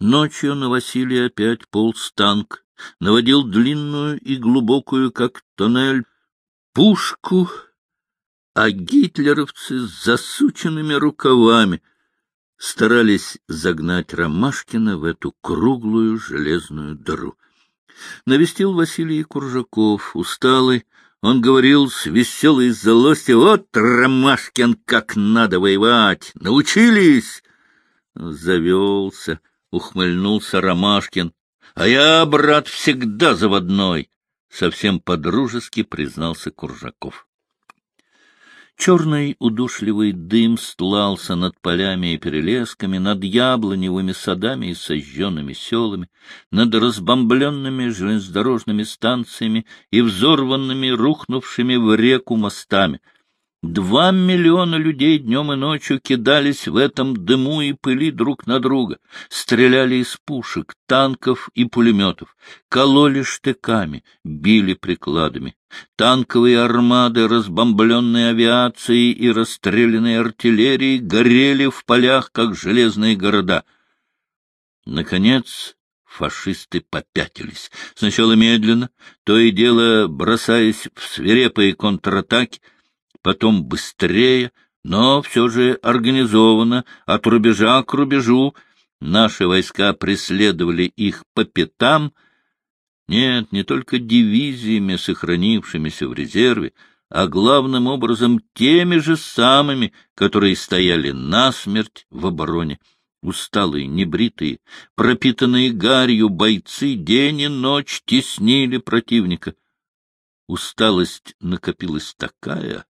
Ночью на Василия опять полз танк, наводил длинную и глубокую, как тоннель, пушку, а гитлеровцы с засученными рукавами старались загнать Ромашкина в эту круглую железную дыру. Навестил Василий Куржаков, усталый, он говорил с веселой злостью, «Вот, Ромашкин, как надо воевать! Научились!» Завелся, ухмыльнулся Ромашкин. «А я, брат, всегда заводной!» Совсем подружески признался Куржаков. Черный удушливый дым стлался над полями и перелесками, над яблоневыми садами и сожженными селами, над разбомбленными железнодорожными станциями и взорванными, рухнувшими в реку мостами — Два миллиона людей днем и ночью кидались в этом дыму и пыли друг на друга, стреляли из пушек, танков и пулеметов, кололи штыками, били прикладами. Танковые армады, разбомбленные авиацией и расстрелянной артиллерией, горели в полях, как железные города. Наконец, фашисты попятились. Сначала медленно, то и дело бросаясь в свирепые контратаки, потом быстрее, но все же организованно, от рубежа к рубежу. Наши войска преследовали их по пятам. Нет, не только дивизиями, сохранившимися в резерве, а главным образом теми же самыми, которые стояли насмерть в обороне. Усталые, небритые, пропитанные гарью бойцы день и ночь теснили противника. Усталость накопилась такая,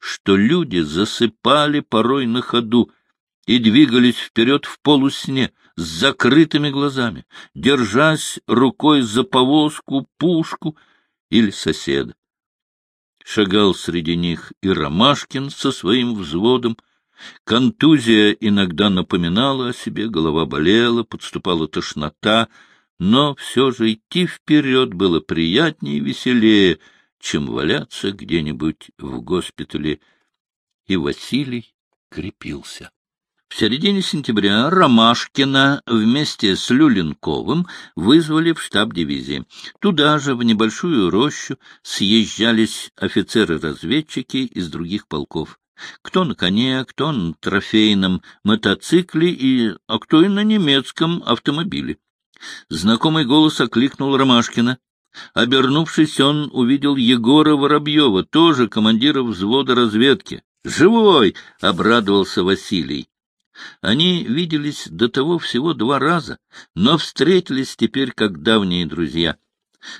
что люди засыпали порой на ходу и двигались вперед в полусне с закрытыми глазами, держась рукой за повозку, пушку или соседа. Шагал среди них и Ромашкин со своим взводом. Контузия иногда напоминала о себе, голова болела, подступала тошнота, но все же идти вперед было приятнее и веселее — чем валяться где-нибудь в госпитале, и Василий крепился. В середине сентября Ромашкина вместе с Люленковым вызвали в штаб дивизии. Туда же, в небольшую рощу, съезжались офицеры-разведчики из других полков. Кто на коне, кто на трофейном мотоцикле, и, а кто и на немецком автомобиле. Знакомый голос окликнул Ромашкина. Обернувшись, он увидел Егора Воробьева, тоже командира взвода разведки. «Живой!» — обрадовался Василий. Они виделись до того всего два раза, но встретились теперь как давние друзья.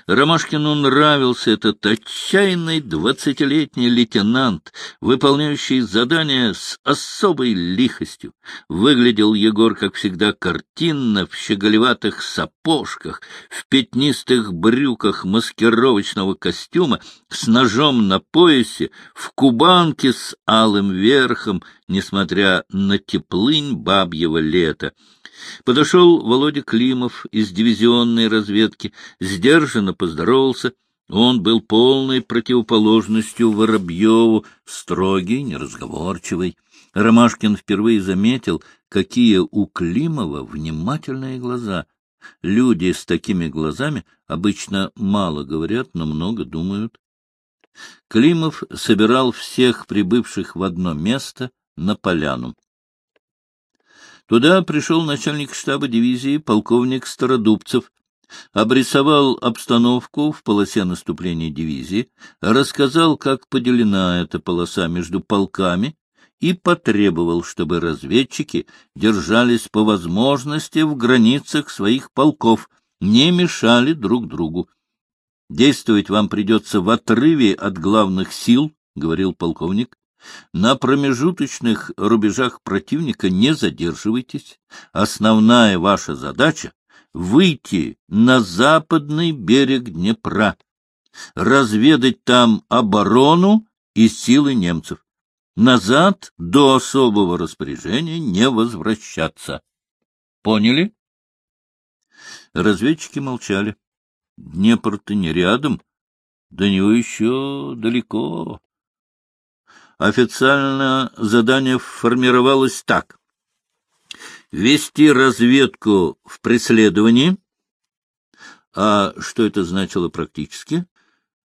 Ромашкину нравился этот отчаянный двадцатилетний лейтенант, выполняющий задания с особой лихостью. Выглядел Егор, как всегда, картинно, в щеголеватых сапожках, в пятнистых брюках маскировочного костюма, с ножом на поясе, в кубанке с алым верхом, несмотря на теплынь бабьего лета. Подошел Володя Климов из дивизионной разведки, сдержанно поздоровался. Он был полной противоположностью Воробьеву, строгий, неразговорчивый. Ромашкин впервые заметил, какие у Климова внимательные глаза. Люди с такими глазами обычно мало говорят, но много думают. Климов собирал всех прибывших в одно место на поляну. Туда пришел начальник штаба дивизии полковник Стародубцев, обрисовал обстановку в полосе наступления дивизии, рассказал, как поделена эта полоса между полками и потребовал, чтобы разведчики держались по возможности в границах своих полков, не мешали друг другу. Действовать вам придется в отрыве от главных сил, — говорил полковник. На промежуточных рубежах противника не задерживайтесь. Основная ваша задача — выйти на западный берег Днепра, разведать там оборону и силы немцев. Назад до особого распоряжения не возвращаться. Поняли? Разведчики молчали. Днепр-то не рядом, до него еще далеко. Официально задание формировалось так. вести разведку в преследовании. А что это значило практически?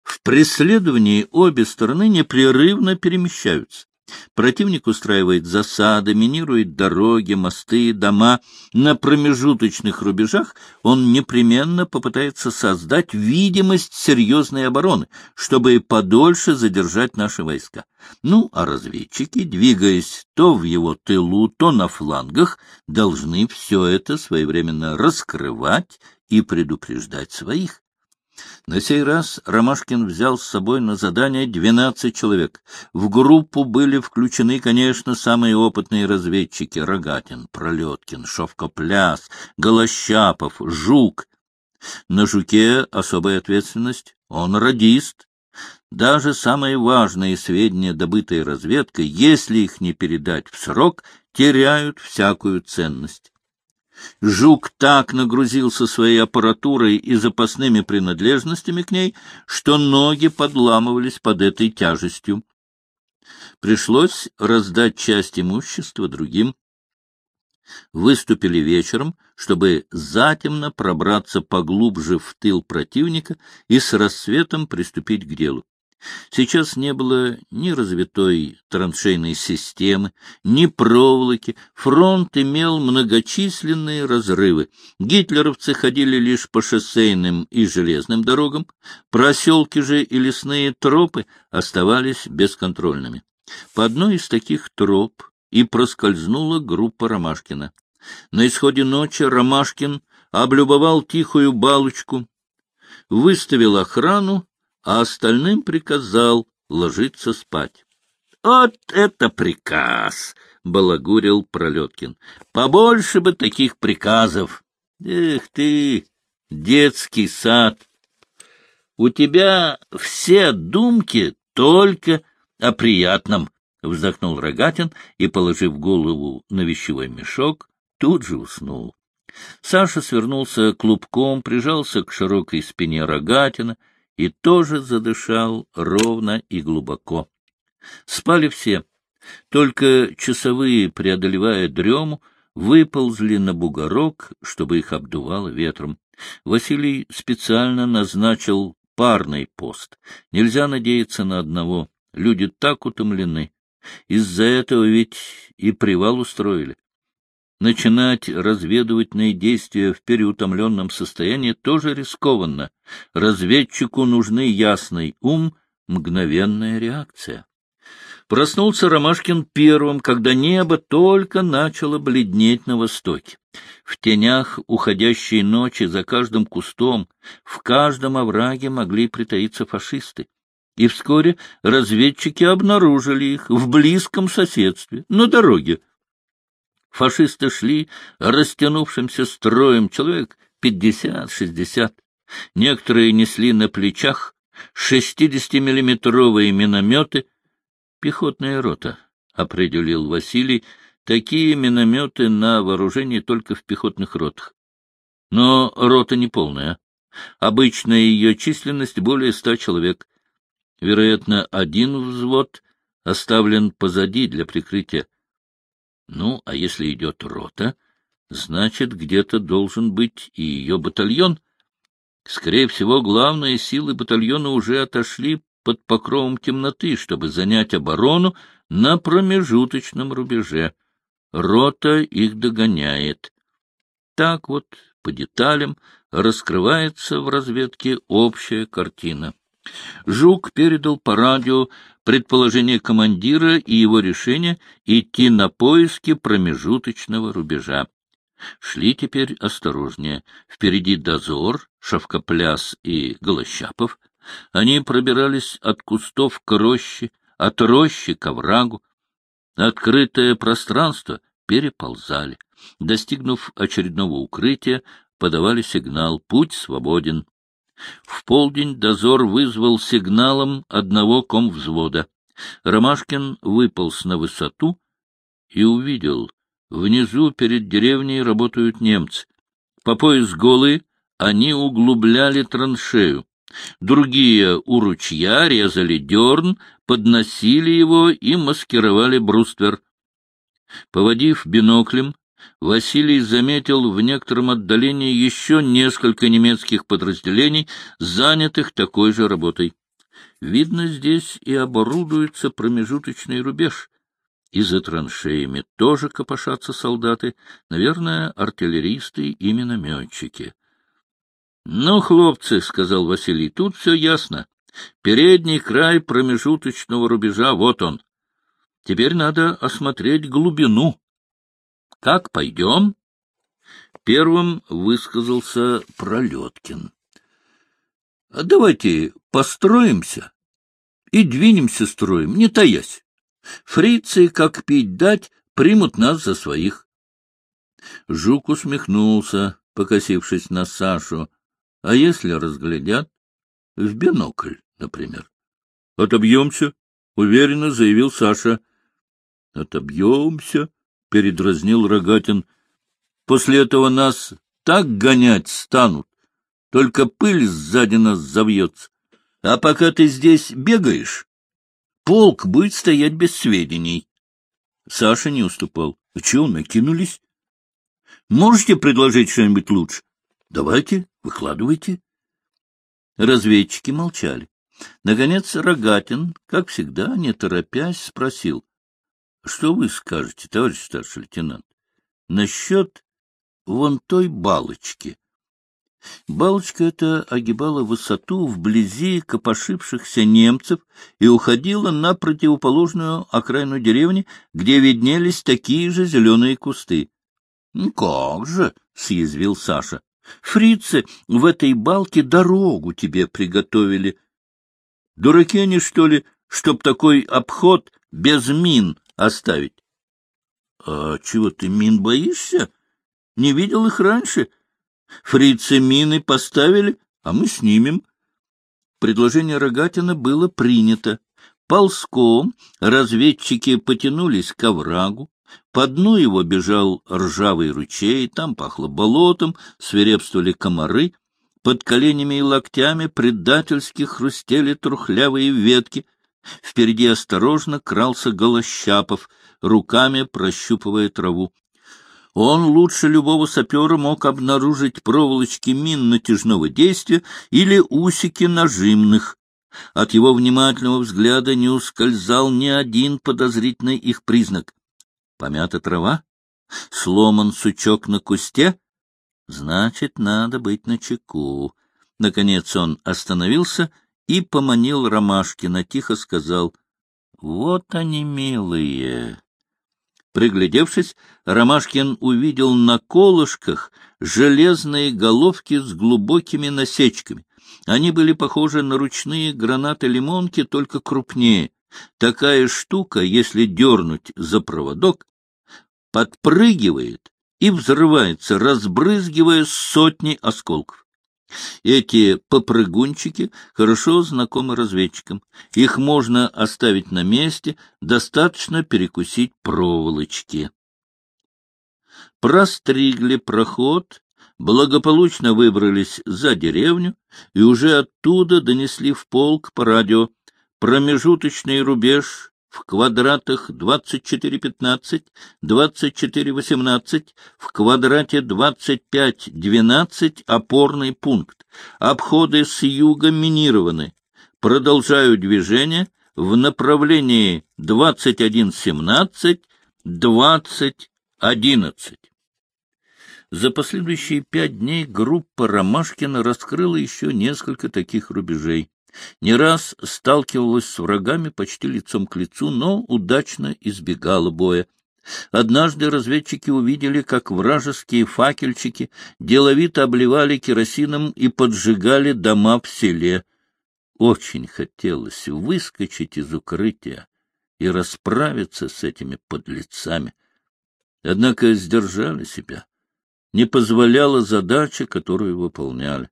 В преследовании обе стороны непрерывно перемещаются. Противник устраивает засады, минирует дороги, мосты, дома. На промежуточных рубежах он непременно попытается создать видимость серьезной обороны, чтобы подольше задержать наши войска. Ну, а разведчики, двигаясь то в его тылу, то на флангах, должны все это своевременно раскрывать и предупреждать своих. На сей раз Ромашкин взял с собой на задание двенадцать человек. В группу были включены, конечно, самые опытные разведчики — Рогатин, Пролеткин, Шовкопляс, Голощапов, Жук. На Жуке особая ответственность — он радист. Даже самые важные сведения, добытые разведкой, если их не передать в срок, теряют всякую ценность. Жук так нагрузился своей аппаратурой и запасными принадлежностями к ней, что ноги подламывались под этой тяжестью. Пришлось раздать часть имущества другим. Выступили вечером, чтобы затемно пробраться поглубже в тыл противника и с рассветом приступить к делу. Сейчас не было ни развитой траншейной системы, ни проволоки. Фронт имел многочисленные разрывы. Гитлеровцы ходили лишь по шоссейным и железным дорогам. Проселки же и лесные тропы оставались бесконтрольными. По одной из таких троп и проскользнула группа Ромашкина. На исходе ночи Ромашкин облюбовал тихую балочку, выставил охрану а остальным приказал ложиться спать. — Вот это приказ! — балагурил Пролеткин. — Побольше бы таких приказов! Эх ты, детский сад! У тебя все думки только о приятном, — вздохнул Рогатин и, положив голову на вещевой мешок, тут же уснул. Саша свернулся клубком, прижался к широкой спине Рогатина — и тоже задышал ровно и глубоко. Спали все, только часовые, преодолевая дрему, выползли на бугорок, чтобы их обдувало ветром. Василий специально назначил парный пост. Нельзя надеяться на одного. Люди так утомлены. Из-за этого ведь и привал устроили. Начинать разведывательные действия в переутомленном состоянии тоже рискованно. Разведчику нужны ясный ум, мгновенная реакция. Проснулся Ромашкин первым, когда небо только начало бледнеть на востоке. В тенях уходящей ночи за каждым кустом, в каждом овраге могли притаиться фашисты. И вскоре разведчики обнаружили их в близком соседстве, на дороге, Фашисты шли растянувшимся строем, человек пятьдесят-шестьдесят. Некоторые несли на плечах шестидесятимиллиметровые минометы. Пехотная рота, — определил Василий, — такие минометы на вооружении только в пехотных ротах. Но рота не полная. Обычная ее численность более ста человек. Вероятно, один взвод оставлен позади для прикрытия. Ну, а если идет рота, значит, где-то должен быть и ее батальон. Скорее всего, главные силы батальона уже отошли под покровом темноты, чтобы занять оборону на промежуточном рубеже. Рота их догоняет. Так вот, по деталям, раскрывается в разведке общая картина. Жук передал по радио предположение командира и его решение идти на поиски промежуточного рубежа. Шли теперь осторожнее. Впереди дозор, Шавкопляс и Голощапов. Они пробирались от кустов к роще, от рощи к оврагу. Открытое пространство переползали. Достигнув очередного укрытия, подавали сигнал «Путь свободен». В полдень дозор вызвал сигналом одного комвзвода. Ромашкин выполз на высоту и увидел. Внизу перед деревней работают немцы. По пояс голые они углубляли траншею. Другие у ручья резали дерн, подносили его и маскировали бруствер. Поводив биноклем, Василий заметил в некотором отдалении еще несколько немецких подразделений, занятых такой же работой. Видно, здесь и оборудуется промежуточный рубеж. И за траншеями тоже копошатся солдаты, наверное, артиллеристы и минометчики. — Ну, хлопцы, — сказал Василий, — тут все ясно. Передний край промежуточного рубежа, вот он. Теперь надо осмотреть глубину. Как пойдем? Первым высказался Пролеткин. — Давайте построимся и двинемся строем, не таясь. Фрицы, как пить дать, примут нас за своих. Жук усмехнулся, покосившись на Сашу. А если разглядят? В бинокль, например. — Отобьемся, — уверенно заявил Саша. — Отобьемся, — передразнил Рогатин. — После этого нас так гонять станут, только пыль сзади нас завьется. А пока ты здесь бегаешь, полк будет стоять без сведений. Саша не уступал. — А чего накинулись? — Можете предложить что-нибудь лучше? — Давайте, выкладывайте. Разведчики молчали. Наконец Рогатин, как всегда, не торопясь, спросил. — Что вы скажете, товарищ старший лейтенант, насчет вон той балочки? Балочка эта огибала высоту вблизи копошившихся немцев и уходила на противоположную окраину деревни, где виднелись такие же зеленые кусты. — Как же! — съязвил Саша. Фрицы в этой балке дорогу тебе приготовили. Дураки они, что ли, чтоб такой обход без мин оставить? — А чего ты мин боишься? Не видел их раньше. Фрицы мины поставили, а мы снимем. Предложение Рогатина было принято. Ползком разведчики потянулись к оврагу, по дну его бежал ржавый ручей, там пахло болотом, свирепствовали комары, под коленями и локтями предательски хрустели трухлявые ветки. Впереди осторожно крался Голощапов, руками прощупывая траву. Он лучше любого сапера мог обнаружить проволочки мин натяжного действия или усики нажимных. От его внимательного взгляда не ускользал ни один подозрительный их признак. Помята трава? Сломан сучок на кусте? Значит, надо быть начеку. Наконец он остановился и поманил Ромашкина, тихо сказал, — Вот они, милые. Приглядевшись, Ромашкин увидел на колышках железные головки с глубокими насечками. Они были похожи на ручные гранаты-лимонки, только крупнее. Такая штука, если дернуть за проводок, подпрыгивает и взрывается, разбрызгивая сотни осколков. Эти попрыгунчики хорошо знакомы разведчикам. Их можно оставить на месте, достаточно перекусить проволочки. Простригли проход, благополучно выбрались за деревню и уже оттуда донесли в полк по радио промежуточный рубеж в квадратах 24-15, 24-18, в квадрате 25-12 опорный пункт. Обходы с юга минированы. Продолжаю движение в направлении 21-17, 20-11. За последующие пять дней группа Ромашкина раскрыла еще несколько таких рубежей. Не раз сталкивалась с врагами почти лицом к лицу, но удачно избегала боя. Однажды разведчики увидели, как вражеские факельчики деловито обливали керосином и поджигали дома в селе. Очень хотелось выскочить из укрытия и расправиться с этими подлецами. Однако сдержали себя. Не позволяла задача, которую выполняли.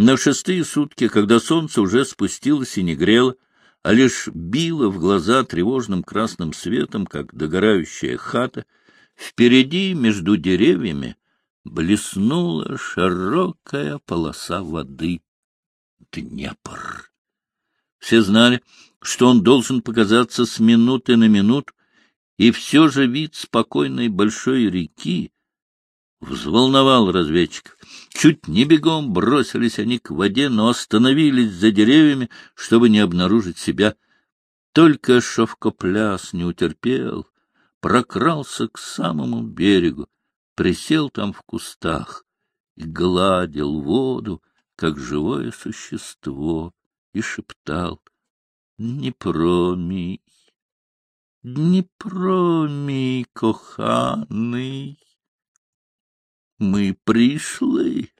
На шестые сутки, когда солнце уже спустилось и не грело, а лишь било в глаза тревожным красным светом, как догорающая хата, впереди, между деревьями, блеснула широкая полоса воды. Днепр. Все знали, что он должен показаться с минуты на минуту, И все же вид спокойной большой реки взволновал разведчиков. Чуть не бегом бросились они к воде, но остановились за деревьями, чтобы не обнаружить себя. Только шовкопляс не утерпел, прокрался к самому берегу, присел там в кустах и гладил воду, как живое существо, и шептал «Дніпро мій, Дніпро мій коханий, мы пришли».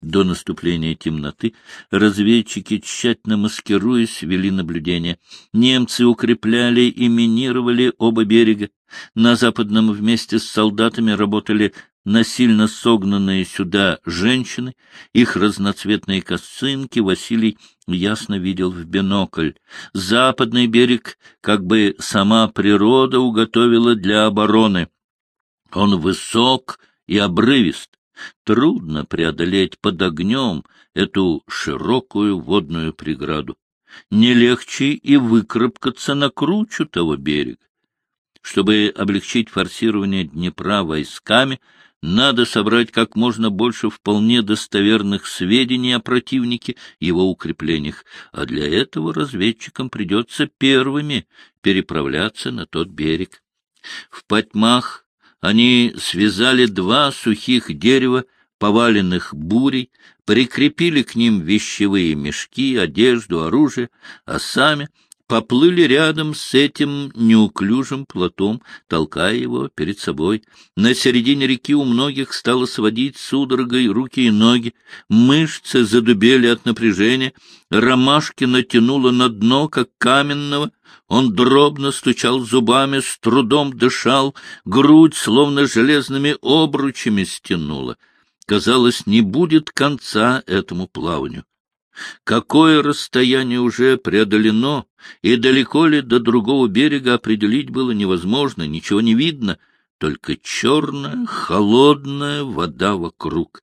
До наступления темноты разведчики, тщательно маскируясь, вели наблюдение. Немцы укрепляли и минировали оба берега. На западном вместе с солдатами работали насильно согнанные сюда женщины, их разноцветные косынки Василий ясно видел в бинокль. Западный берег как бы сама природа уготовила для обороны. Он высок и обрывист. Трудно преодолеть под огнем эту широкую водную преграду. Не легче и выкарабкаться на кручу того берега. Чтобы облегчить форсирование Днепра войсками, надо собрать как можно больше вполне достоверных сведений о противнике, его укреплениях, а для этого разведчикам придется первыми переправляться на тот берег. В потьмах они связали два сухих дерева, поваленных бурей, прикрепили к ним вещевые мешки, одежду, оружие, а сами поплыли рядом с этим неуклюжим плотом, толкая его перед собой. На середине реки у многих стало сводить судорогой руки и ноги, мышцы задубели от напряжения, ромашки натянуло на дно, как каменного, он дробно стучал зубами, с трудом дышал, грудь словно железными обручами стянула. Казалось, не будет конца этому плаванию. Какое расстояние уже преодолено, и далеко ли до другого берега определить было невозможно, ничего не видно, только черная, холодная вода вокруг.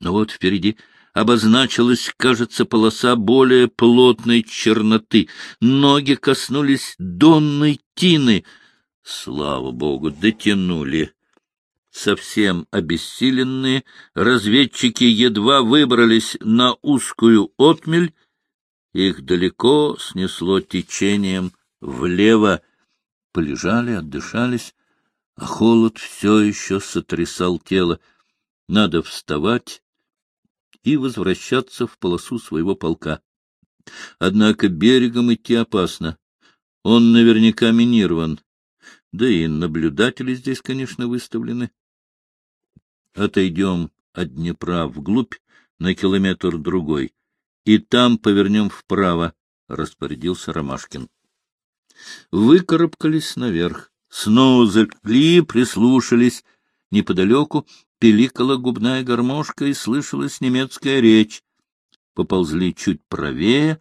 Но вот впереди обозначилась, кажется, полоса более плотной черноты. Ноги коснулись донной тины. Слава богу, дотянули. Совсем обессиленные, разведчики едва выбрались на узкую отмель. Их далеко снесло течением влево. Полежали, отдышались, а холод все еще сотрясал тело. Надо вставать и возвращаться в полосу своего полка. Однако берегом идти опасно. Он наверняка минирован. Да и наблюдатели здесь, конечно, выставлены. Отойдем от Днепра вглубь на километр-другой, и там повернем вправо, — распорядился Ромашкин. Выкарабкались наверх, снова залегли, прислушались. Неподалеку пиликала губная гармошка и слышалась немецкая речь. Поползли чуть правее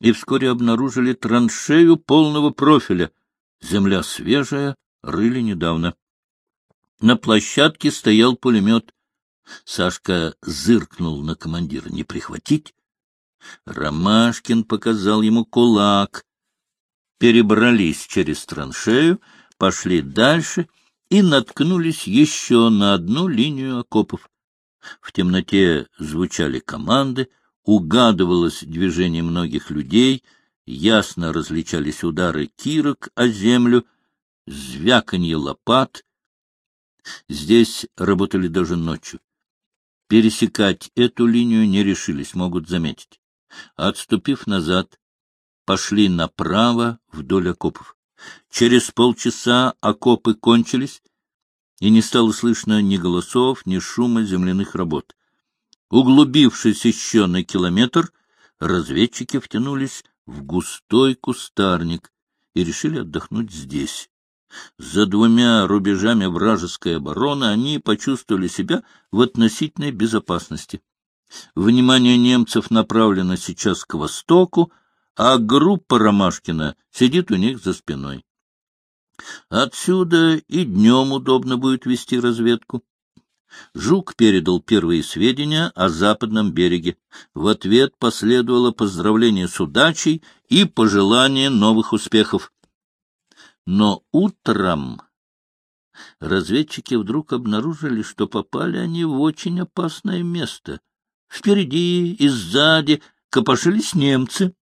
и вскоре обнаружили траншею полного профиля. Земля свежая, рыли недавно. На площадке стоял пулемет. Сашка зыркнул на командира. Не прихватить? Ромашкин показал ему кулак. Перебрались через траншею, пошли дальше — и наткнулись еще на одну линию окопов. В темноте звучали команды, угадывалось движение многих людей, ясно различались удары кирок о землю, звяканье лопат. Здесь работали даже ночью. Пересекать эту линию не решились, могут заметить. Отступив назад, пошли направо вдоль окопов. Через полчаса окопы кончились, и не стало слышно ни голосов, ни шума земляных работ. Углубившись еще на километр, разведчики втянулись в густой кустарник и решили отдохнуть здесь. За двумя рубежами вражеской обороны они почувствовали себя в относительной безопасности. Внимание немцев направлено сейчас к востоку, а группа Ромашкина сидит у них за спиной. Отсюда и днем удобно будет вести разведку. Жук передал первые сведения о западном береге. В ответ последовало поздравление с удачей и пожелание новых успехов. Но утром разведчики вдруг обнаружили, что попали они в очень опасное место. Впереди и сзади копошились немцы.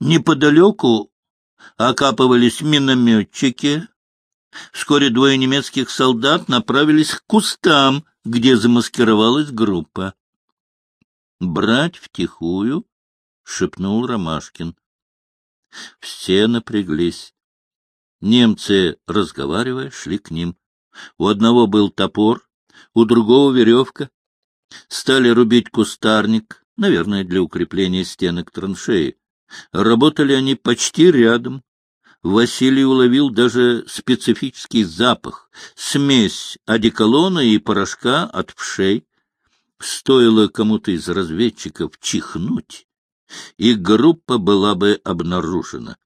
Неподалеку окапывались минометчики. Вскоре двое немецких солдат направились к кустам, где замаскировалась группа. «Брать втихую?» — шепнул Ромашкин. Все напряглись. Немцы, разговаривая, шли к ним. У одного был топор, у другого — веревка. Стали рубить кустарник, наверное, для укрепления стенок траншеи. Работали они почти рядом. Василий уловил даже специфический запах, смесь одеколона и порошка от пшей. Стоило кому-то из разведчиков чихнуть, и группа была бы обнаружена.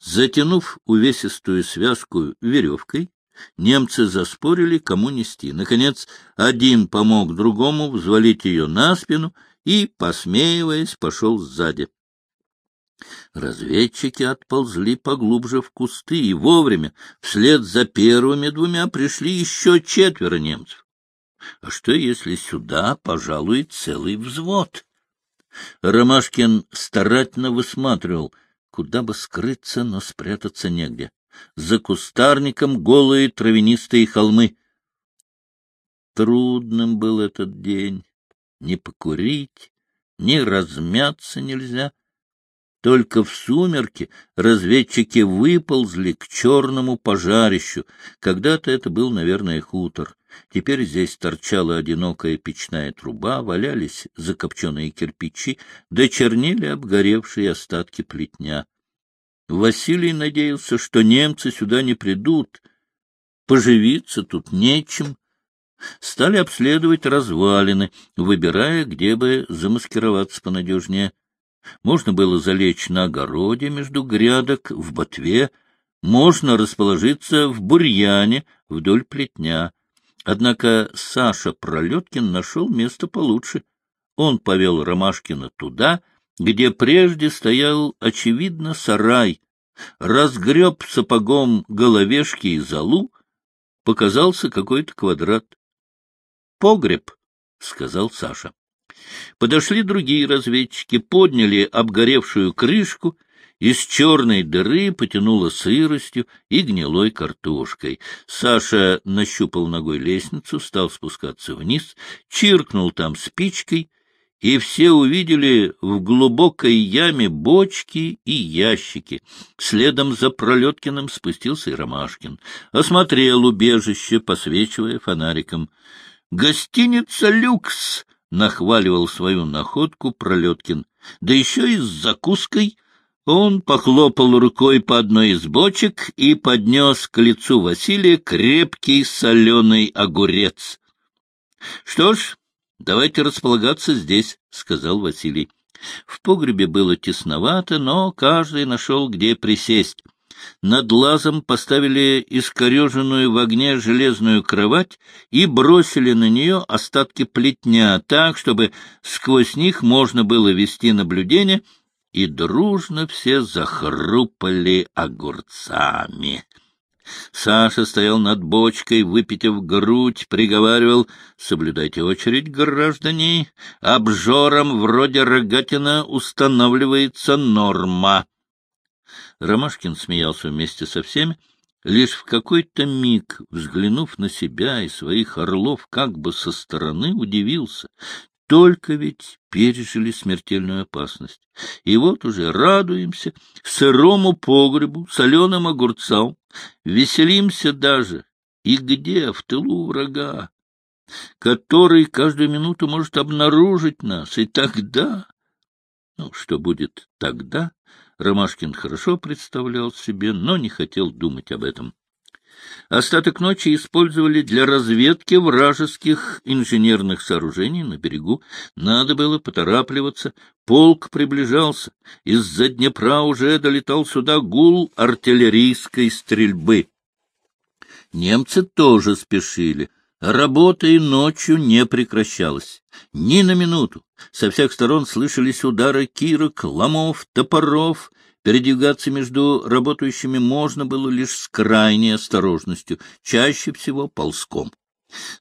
Затянув увесистую связку веревкой, немцы заспорили, кому нести. Наконец, один помог другому взвалить ее на спину и, посмеиваясь, пошел сзади. Разведчики отползли поглубже в кусты, и вовремя, вслед за первыми двумя, пришли еще четверо немцев. А что, если сюда пожалуй целый взвод? Ромашкин старательно высматривал — Куда бы скрыться, но спрятаться негде. За кустарником голые травянистые холмы. Трудным был этот день. Не покурить, не размяться нельзя. Только в сумерки разведчики выползли к черному пожарищу. Когда-то это был, наверное, хутор. Теперь здесь торчала одинокая печная труба, валялись закопченные кирпичи, да чернели обгоревшие остатки плетня. Василий надеялся, что немцы сюда не придут. Поживиться тут нечем. Стали обследовать развалины, выбирая, где бы замаскироваться понадежнее. Можно было залечь на огороде между грядок, в ботве, можно расположиться в бурьяне вдоль плетня. Однако Саша Пролеткин нашел место получше. Он повел Ромашкина туда, где прежде стоял, очевидно, сарай, разгреб сапогом головешки и залу, показался какой-то квадрат. — Погреб, — сказал Саша. Подошли другие разведчики, подняли обгоревшую крышку, из черной дыры потянуло сыростью и гнилой картошкой. Саша нащупал ногой лестницу, стал спускаться вниз, чиркнул там спичкой, и все увидели в глубокой яме бочки и ящики. Следом за Пролеткиным спустился и Ромашкин. Осмотрел убежище, посвечивая фонариком. «Гостиница «Люкс!» — нахваливал свою находку Пролеткин. «Да еще и с закуской!» Он похлопал рукой по одной из бочек и поднес к лицу Василия крепкий соленый огурец. — Что ж, давайте располагаться здесь, — сказал Василий. В погребе было тесновато, но каждый нашел, где присесть. Над лазом поставили искореженную в огне железную кровать и бросили на нее остатки плетня так, чтобы сквозь них можно было вести наблюдение, и дружно все захрупали огурцами. Саша стоял над бочкой, выпитив грудь, приговаривал «Соблюдайте очередь, граждане, обжорам вроде Рогатина устанавливается норма». Ромашкин смеялся вместе со всеми, лишь в какой-то миг, взглянув на себя и своих орлов как бы со стороны, удивился. Только ведь пережили смертельную опасность. И вот уже радуемся сырому погребу, соленым огурцам, веселимся даже. И где? В тылу врага, который каждую минуту может обнаружить нас. И тогда... Ну, что будет тогда, Ромашкин хорошо представлял себе, но не хотел думать об этом. Остаток ночи использовали для разведки вражеских инженерных сооружений на берегу. Надо было поторапливаться. Полк приближался. Из-за Днепра уже долетал сюда гул артиллерийской стрельбы. Немцы тоже спешили. Работа и ночью не прекращалась. Ни на минуту. Со всех сторон слышались удары кирок, ломов, топоров, Передвигаться между работающими можно было лишь с крайней осторожностью, чаще всего ползком.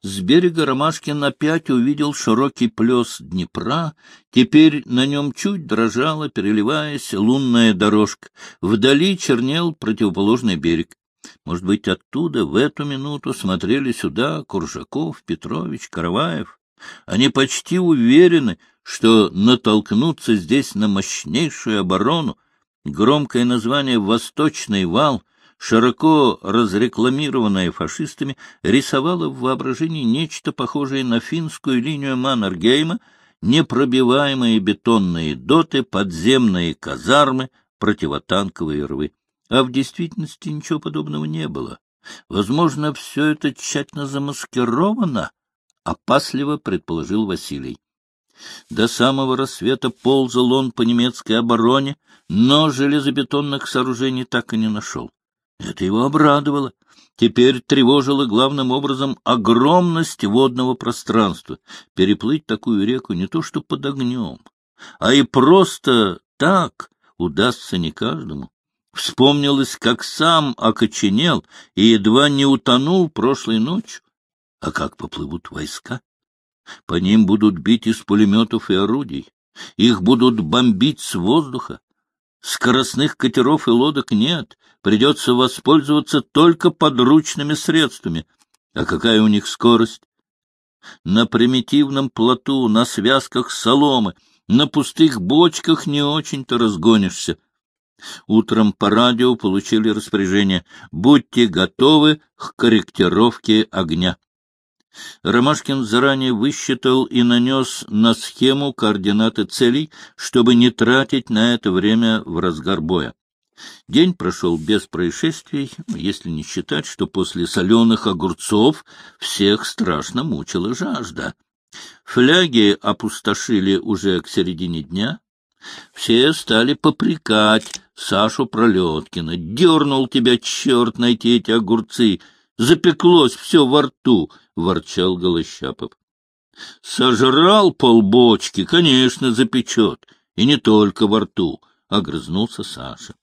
С берега Ромашкин опять увидел широкий плес Днепра, теперь на нем чуть дрожала, переливаясь, лунная дорожка. Вдали чернел противоположный берег. Может быть, оттуда в эту минуту смотрели сюда Куржаков, Петрович, Караваев. Они почти уверены, что натолкнутся здесь на мощнейшую оборону. Громкое название «Восточный вал» широко разрекламированная фашистами, рисовала в воображении нечто похожее на финскую линию Маннергейма, непробиваемые бетонные доты, подземные казармы, противотанковые рвы. А в действительности ничего подобного не было. Возможно, все это тщательно замаскировано, опасливо предположил Василий. До самого рассвета ползал он по немецкой обороне, но железобетонных сооружений так и не нашел. Это его обрадовало. Теперь тревожила главным образом огромность водного пространства. Переплыть такую реку не то что под огнем, а и просто так удастся не каждому. Вспомнилось, как сам окоченел и едва не утонул прошлой ночью. А как поплывут войска? По ним будут бить из пулеметов и орудий. Их будут бомбить с воздуха. Скоростных катеров и лодок нет, придется воспользоваться только подручными средствами. А какая у них скорость? На примитивном плоту, на связках соломы, на пустых бочках не очень-то разгонишься. Утром по радио получили распоряжение «Будьте готовы к корректировке огня». Ромашкин заранее высчитал и нанес на схему координаты целей, чтобы не тратить на это время в разгар боя. День прошел без происшествий, если не считать, что после соленых огурцов всех страшно мучила жажда. Фляги опустошили уже к середине дня. Все стали попрекать Сашу Пролеткина. «Дернул тебя, черт, найти эти огурцы!» Запеклось все во рту, — ворчал Голощапов. — Сожрал полбочки, конечно, запечет, и не только во рту, — огрызнулся Саша.